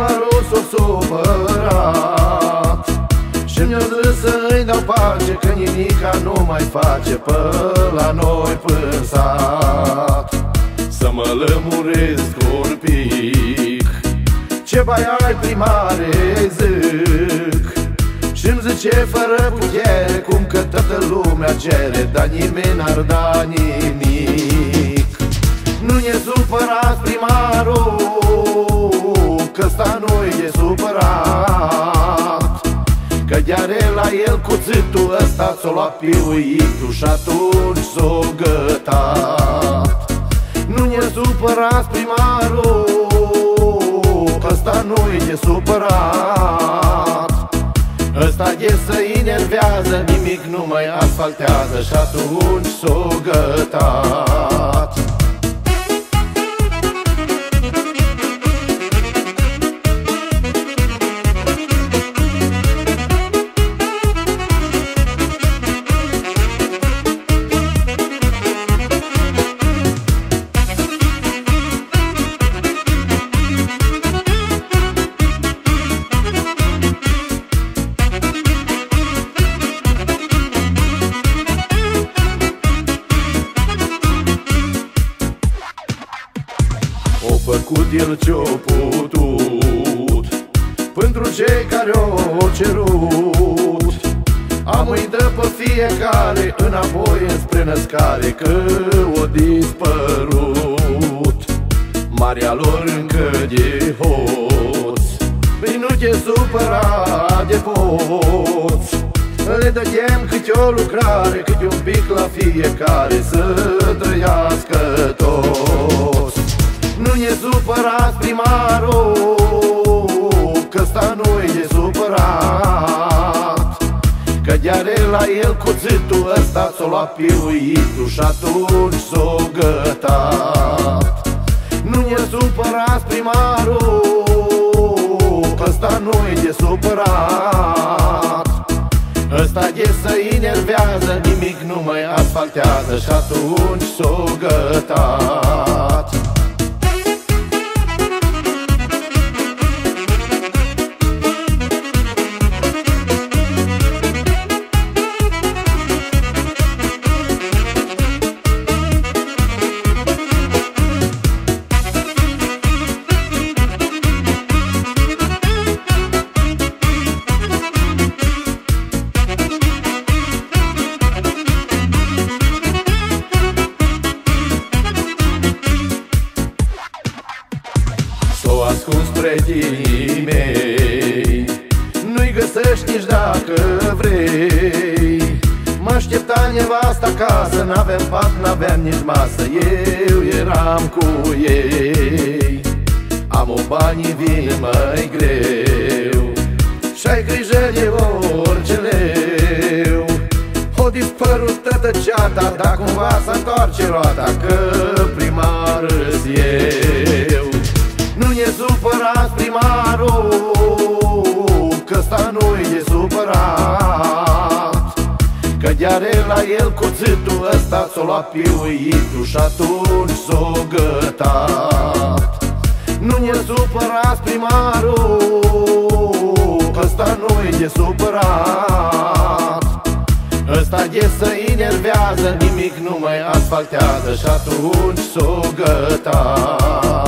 Primarul s-a supărat Și mi-a zis să-i dau pace Că nimica nu mai face Pe la noi până sat Să mă lămuresc un pic Ce bai ai primare zic. Și-mi zice fără putere Cum că toată lumea cere Dar nimeni n-ar da nimic Că ăsta nu e supărat. Că chiar la el cuțitul ăsta S-o luat piuitul și atunci s-o gătat. Nu e supărat primarul Că ăsta nu e supărat. Ăsta e să enervează, nimic nu mai asfaltează Și atunci s-o gătat făcut el ce-o putut. Pentru cei care o cerut Am uitat pe fiecare Înapoi spre născare Că o dispărut. Marea lor încă de hoț Păi nu te supăra de poți. Le dădem câte o lucrare Câte un pic la fiecare Să trăiască toți. nu e supărat primarul Că ăsta nu e supărat Că chiar la el cuțitul ăsta S-o luat piuitul și atunci s-o gătat. Nu e supărat primarul Că ăsta nu e supărat Ăsta e să enervează Nimic nu mai asfaltează Și atunci s-o gătat S-o ascuns prietenii mei Nu-i găsești nici dacă vrei. Mă aștepta nevasta acasă N-avem pat, n-aveam nici masă. Eu eram cu ei. Am o bani vin mai greu. Și-ai grijă de orice leu. O dispărut toată ceata Dar cumva să întoarce roata Că Că chiar la el cuțitul ăsta S-o luat piuitul și atunci s-o gătat Nu e supărat primarul Că ăsta nu e supărat. Ăsta e să enervează Nimic nu mai asfaltează Și atunci s-o gătat